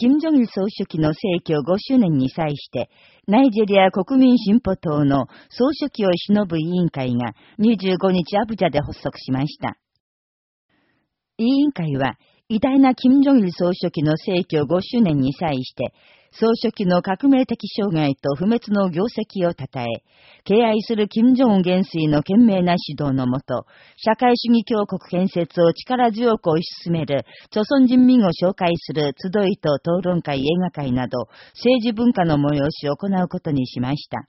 金正日総書記の逝去5周年に際して、ナイジェリア国民進歩党の総書記を忍ぶ委員会が25日アブジャで発足しました。委員会は、偉大な金正日総書記の逝去5周年に際して、総書記の革命的障害と不滅の業績を称え、敬愛する金正恩元帥の懸命な指導のもと、社会主義強国建設を力強く推し進める、朝鮮人民を紹介する集いと討論会映画会など、政治文化の催しを行うことにしました。